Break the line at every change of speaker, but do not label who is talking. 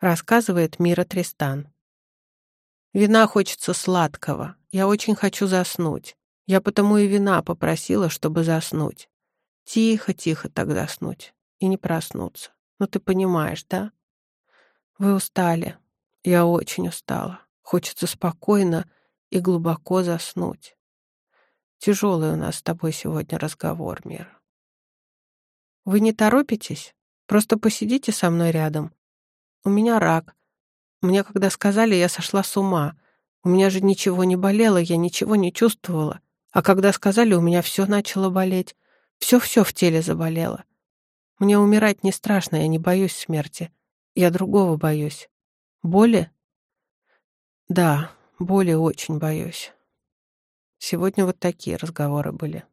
Рассказывает Мира Тристан. Вина хочется сладкого. Я очень хочу заснуть. Я потому и вина попросила, чтобы заснуть. Тихо-тихо так заснуть и не проснуться. Ну ты понимаешь, да? Вы устали. Я очень устала. Хочется спокойно и глубоко заснуть. Тяжелый у нас с тобой сегодня разговор, Мира. Вы не торопитесь? Просто посидите со мной рядом. У меня рак. Мне когда сказали, я сошла с ума. У меня же ничего не болело, я ничего не чувствовала. А когда сказали, у меня все начало болеть. Все-все в теле заболело. Мне умирать не страшно, я не боюсь смерти. Я другого боюсь. Боли? Да, боли очень боюсь. Сегодня вот такие разговоры были.